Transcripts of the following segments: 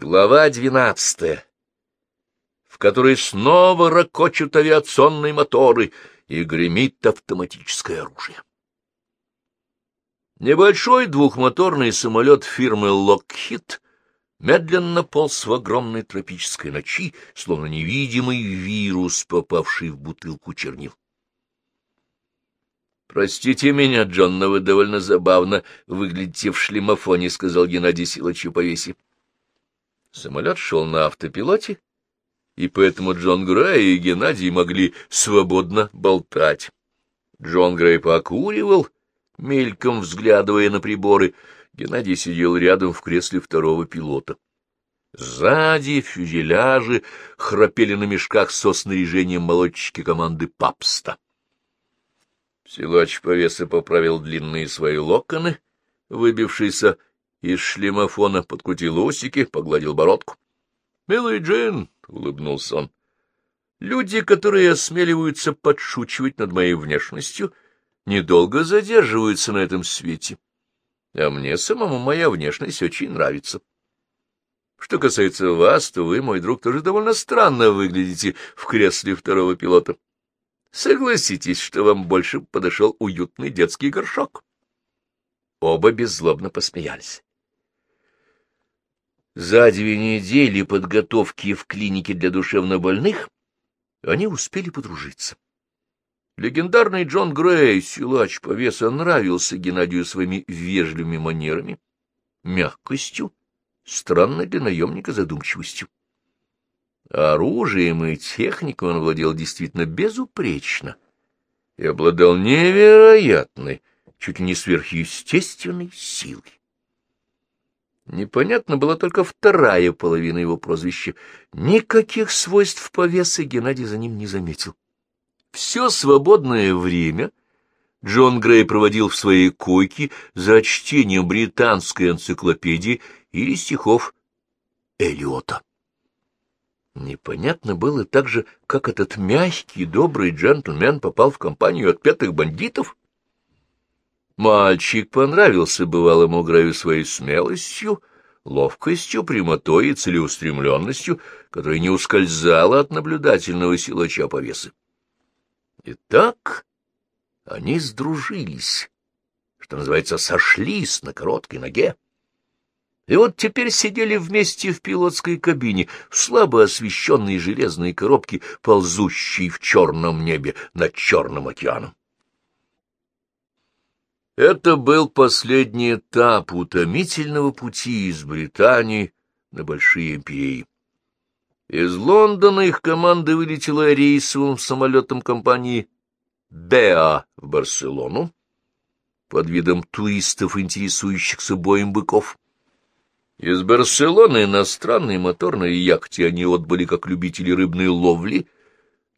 Глава двенадцатая, в которой снова ракочут авиационные моторы и гремит автоматическое оружие. Небольшой двухмоторный самолет фирмы Lockheed медленно полз в огромной тропической ночи, словно невидимый вирус, попавший в бутылку чернил. «Простите меня, Джон, но вы довольно забавно выглядите в шлемофоне», — сказал Геннадий Силачу повеси. Самолет шел на автопилоте, и поэтому Джон Грей и Геннадий могли свободно болтать. Джон Грей покуривал, мельком взглядывая на приборы. Геннадий сидел рядом в кресле второго пилота. Сзади фюзеляжи храпели на мешках со снаряжением молодчики команды Папста. Силач повеса поправил длинные свои локоны, выбившиеся из шлемофона, подкрутил усики, погладил бородку. — Милый Джин, — улыбнулся он, — люди, которые осмеливаются подшучивать над моей внешностью, недолго задерживаются на этом свете, а мне самому моя внешность очень нравится. Что касается вас, то вы, мой друг, тоже довольно странно выглядите в кресле второго пилота. Согласитесь, что вам больше подошел уютный детский горшок. Оба беззлобно посмеялись. За две недели подготовки в клинике для душевнобольных они успели подружиться. Легендарный Джон Грей, силач повеса, нравился Геннадию своими вежливыми манерами, мягкостью, странной для наемника задумчивостью. Оружием и техникой он владел действительно безупречно и обладал невероятной, чуть ли не сверхъестественной силой. Непонятно была только вторая половина его прозвища. Никаких свойств повесы Геннадий за ним не заметил. Все свободное время Джон Грей проводил в своей койке за чтением британской энциклопедии или стихов Элиота. Непонятно было также, как этот мягкий, добрый джентльмен попал в компанию отпетых бандитов. Мальчик понравился бывалому Грею своей смелостью, ловкостью, прямотой и целеустремленностью, которая не ускользала от наблюдательного силача повесы. Итак, они сдружились, что называется, сошлись на короткой ноге. И вот теперь сидели вместе в пилотской кабине, в слабо освещенной железной коробке, ползущей в черном небе над Черным океаном. Это был последний этап утомительного пути из Британии на Большие империи. Из Лондона их команда вылетела рейсовым самолетом компании «Беа» в Барселону под видом туристов, интересующихся боем быков. Из Барселоны на странной моторной яхте они отбыли как любители рыбной ловли,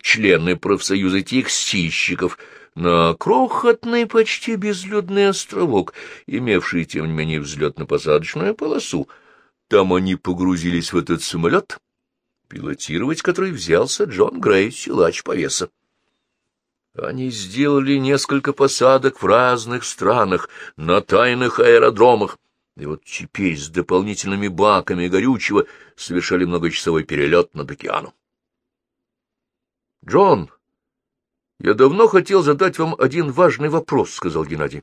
члены профсоюза текстильщиков, на крохотный, почти безлюдный островок, имевший, тем не менее, взлетно-посадочную полосу. Там они погрузились в этот самолет, пилотировать который взялся Джон Грей, силач повеса. Они сделали несколько посадок в разных странах, на тайных аэродромах, и вот теперь с дополнительными баками горючего совершали многочасовой перелет над океаном. — Джон, я давно хотел задать вам один важный вопрос, — сказал Геннадий.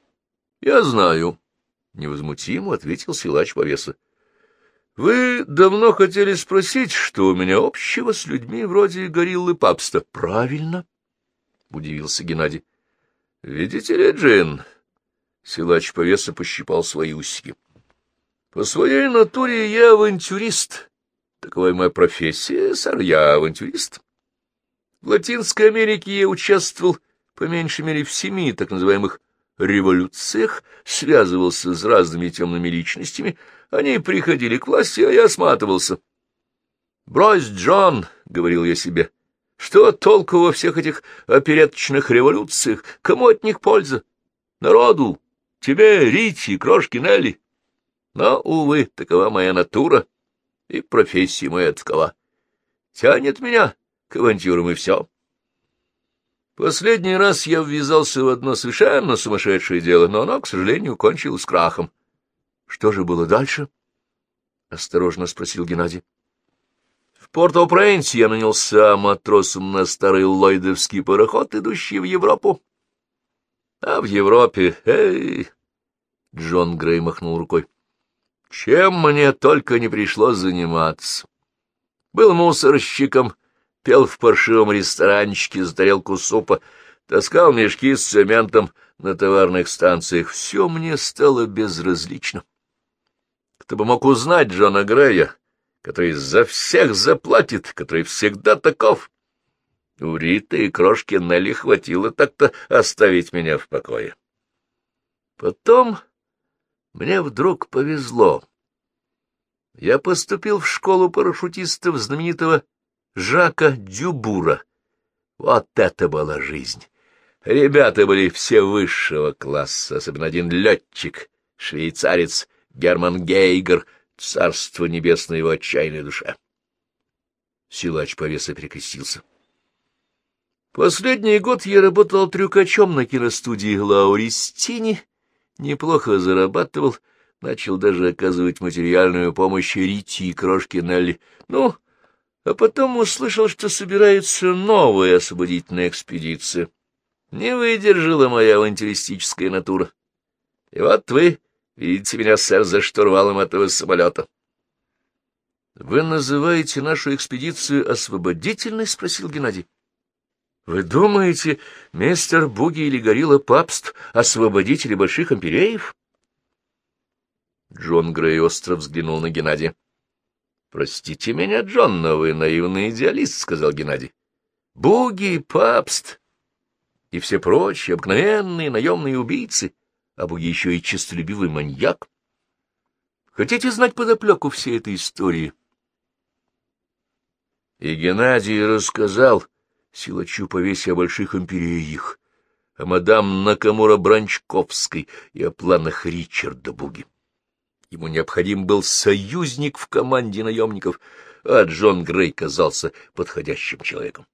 — Я знаю, — невозмутимо ответил силач повеса. — Вы давно хотели спросить, что у меня общего с людьми вроде гориллы папста. — Правильно, — удивился Геннадий. — Видите ли, Джин, Силач повеса пощипал свои усики. — По своей натуре я авантюрист. Такова моя профессия, сэр, я авантюрист. В Латинской Америке я участвовал по меньшей мере в семи так называемых революциях, связывался с разными темными личностями. Они приходили к власти, а я сматывался. «Брось, Джон», — говорил я себе, — «что толку во всех этих опереточных революциях? Кому от них польза? Народу, Тебе, Ричи, крошки Нелли. Но, увы, такова моя натура, и профессия моя такова. Тянет меня к авантюрам, и все. Последний раз я ввязался в одно совершенно сумасшедшее дело, но оно, к сожалению, кончилось крахом. Что же было дальше? — осторожно спросил Геннадий. В Порто-Пренсе я нанялся матросом на старый ллойдовский пароход, идущий в Европу. А в Европе... Эй! Джон Грей махнул рукой. Чем мне только не пришлось заниматься. Был мусорщиком, пел в паршивом ресторанчике за тарелку супа, таскал мешки с цементом на товарных станциях. Все мне стало безразлично. Кто бы мог узнать Джона Грея, который за всех заплатит, который всегда таков? У Риты и крошки Нелли хватило так-то оставить меня в покое. Потом мне вдруг повезло. Я поступил в школу парашютистов знаменитого Жака Дюбура. Вот это была жизнь! Ребята были все высшего класса, особенно один летчик, швейцарец Герман Гейгер, царство небесное его отчаянной душе. Силач повеса перекрестился. Последний год я работал трюкачом на киностудии Лауристини, неплохо зарабатывал, начал даже оказывать материальную помощь Рити и крошке Нелли. Ну, а потом услышал, что собирается новая освободительная экспедиция. Не выдержала моя авантюристическая натура. И вот вы видите меня, сэр, за штурвалом этого самолета. — Вы называете нашу экспедицию освободительной? — спросил Геннадий. — Вы думаете, мистер Буги или Горилла Папст — освободители больших империев? Джон Грей остро взглянул на Геннадия. — Простите меня, Джон, но вы наивный идеалист, — сказал Геннадий. — Буги, Папст и все прочие обыкновенные наемные убийцы, а Буги еще и честолюбивый маньяк. Хотите знать подоплеку всей этой истории? И Геннадий рассказал силачу повесе о больших империях, о мадам Накамура Бранчковской и о планах Ричарда Буги. Ему необходим был союзник в команде наемников, а Джон Грей казался подходящим человеком.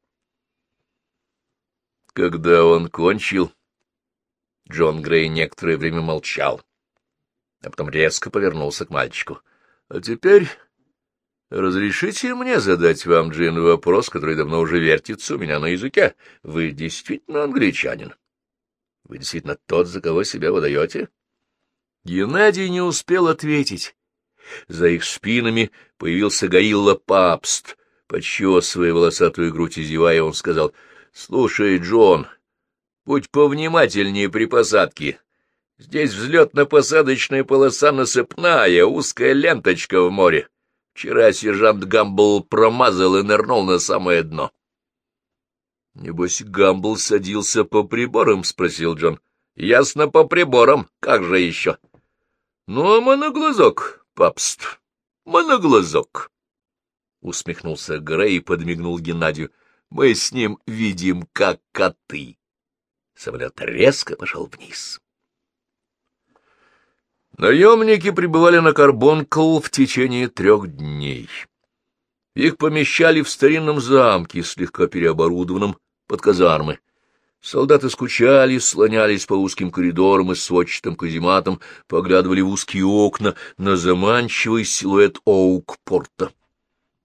Когда он кончил, Джон Грей некоторое время молчал, а потом резко повернулся к мальчику. — А теперь разрешите мне задать вам, Джин, вопрос, который давно уже вертится у меня на языке. Вы действительно англичанин? Вы действительно тот, за кого себя выдаете? — Геннадий не успел ответить. За их спинами появился Гаилла Папст. Подчесывая волосатую грудь и зевая, он сказал, — Слушай, Джон, будь повнимательнее при посадке. Здесь взлетно-посадочная полоса насыпная, узкая ленточка в море. Вчера сержант Гамбл промазал и нырнул на самое дно. — Небось, Гамбл садился по приборам? — спросил Джон. — Ясно, по приборам. Как же еще? —— Ну, а моноглазок, папст, моноглазок! — усмехнулся Грей и подмигнул Геннадию. — Мы с ним видим, как коты. Самолет резко пошел вниз. Наемники пребывали на Карбонкл в течение трех дней. Их помещали в старинном замке, слегка переоборудованном под казармы. Солдаты скучали, слонялись по узким коридорам и сводчатым казематам, поглядывали в узкие окна на заманчивый силуэт Оук-порта.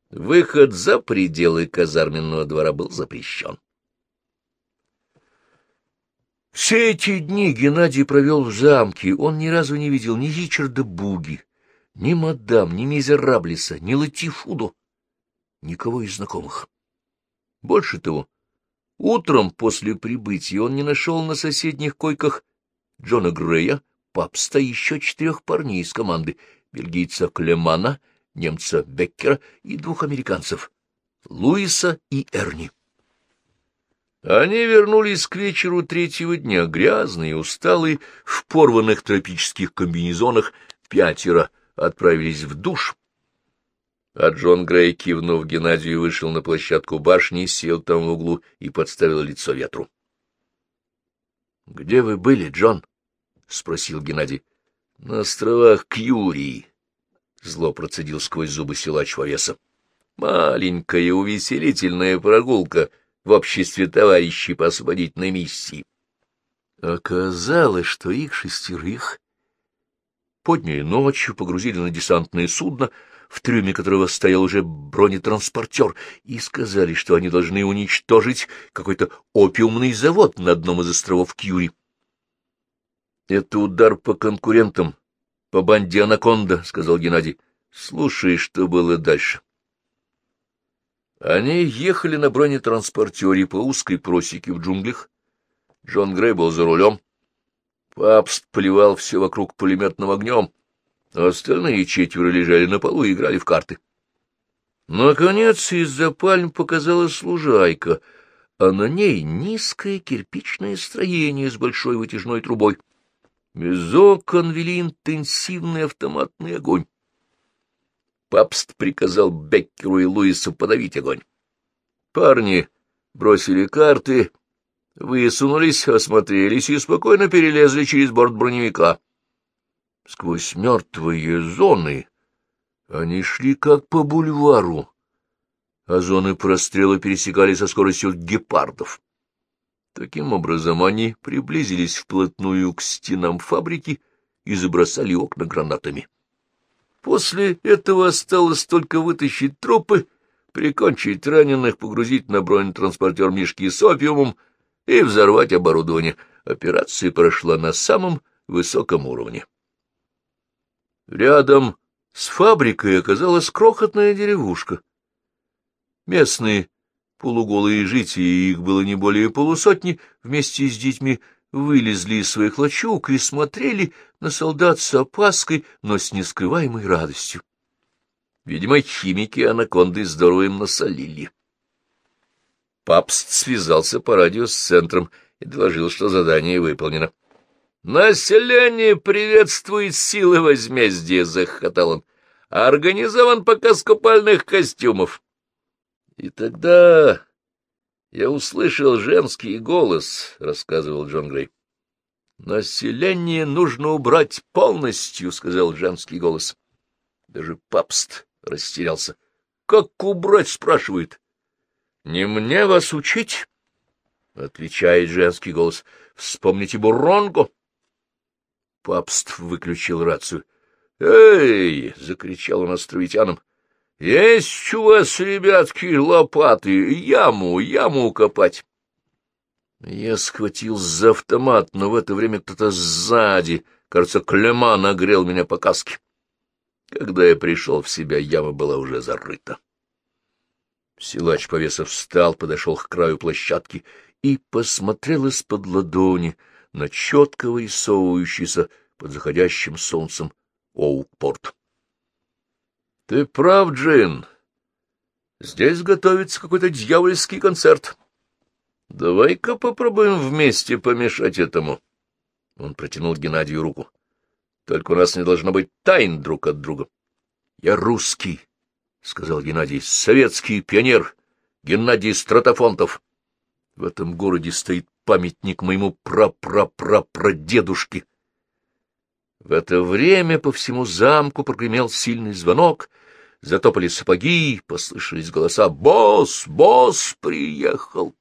Выход за пределы казарменного двора был запрещен. Все эти дни Геннадий провел в замке. Он ни разу не видел ни Ричарда Буги, ни мадам, ни Мизераблиса, ни Латифуду, никого из знакомых. Больше того, Утром после прибытия он не нашел на соседних койках Джона Грея, папста еще четырех парней из команды, бельгийца Клемана, немца Беккера и двух американцев, Луиса и Эрни. Они вернулись к вечеру третьего дня, грязные, усталые, в порванных тропических комбинезонах, пятеро отправились в душ, а Джон Грей, кивнув Геннадию, вышел на площадку башни, сел там в углу и подставил лицо ветру. — Где вы были, Джон? — спросил Геннадий. — На островах Кьюрии, — зло процедил сквозь зубы силач вовеса. — Маленькая увеселительная прогулка в обществе товарищей по освободительной миссии. Оказалось, что их шестерых подняли ночью, погрузили на десантное судно, в трюме которого стоял уже бронетранспортер, и сказали, что они должны уничтожить какой-то опиумный завод на одном из островов Кьюри. Это удар по конкурентам, по банде «Анаконда», — сказал Геннадий. Слушай, что было дальше. Они ехали на бронетранспортере по узкой просеке в джунглях. Джон Грей был за рулем. Папст поливал все вокруг пулеметным огнем, остальные четверо лежали на полу и играли в карты. Наконец из-за пальм показалась лужайка, а на ней низкое кирпичное строение с большой вытяжной трубой. Из окон вели интенсивный автоматный огонь. Папст приказал Беккеру и Луису подавить огонь. Парни бросили карты, высунулись, осмотрелись и спокойно перелезли через борт броневика. Сквозь мертвые зоны они шли как по бульвару, а зоны прострела пересекали со скоростью гепардов. Таким образом, они приблизились вплотную к стенам фабрики и забросали окна гранатами. После этого осталось только вытащить трупы, прикончить раненых, погрузить на бронетранспортер мешки с опиумом и взорвать оборудование. Операция прошла на самом высоком уровне. Рядом с фабрикой оказалась крохотная деревушка. Местные полуголые жители, их было не более полусотни, вместе с детьми вылезли из своих лачуг и смотрели на солдат с опаской, но с нескрываемой радостью. Видимо, химики анаконды здорово им насолили. Папст связался по радио с центром и доложил, что задание выполнено. — Население приветствует силы возмездия, — захохотал он. — Организован показ купальных костюмов. И тогда я услышал женский голос, — рассказывал Джон Грей. «Население нужно убрать полностью», — сказал женский голос. Даже папст растерялся. «Как убрать?» — спрашивает. «Не мне вас учить?» — отвечает женский голос. «Вспомните Буронго». Папст выключил рацию. «Эй!» — закричал он островитянам. «Есть у вас, ребятки, лопаты, яму, яму копать!» Я схватил за автомат, но в это время кто-то сзади, кажется, Клема нагрел меня по каске. Когда я пришел в себя, яма была уже зарыта. Силач повесов встал, подошел к краю площадки и посмотрел из-под ладони на четко вырисовывающийся под заходящим солнцем Оукпорт. — Ты прав, Джин. Здесь готовится какой-то дьявольский концерт. Давай-ка попробуем вместе помешать этому. Он протянул Геннадию руку. Только у нас не должно быть тайн друг от друга. — Я русский, — сказал Геннадий, — советский пионер Геннадий Стратофонтов. В этом городе стоит памятник моему пра-пра-пра-прадедушке. В это время по всему замку прогремел сильный звонок, затопали сапоги, послышались голоса «Босс! Босс приехал!»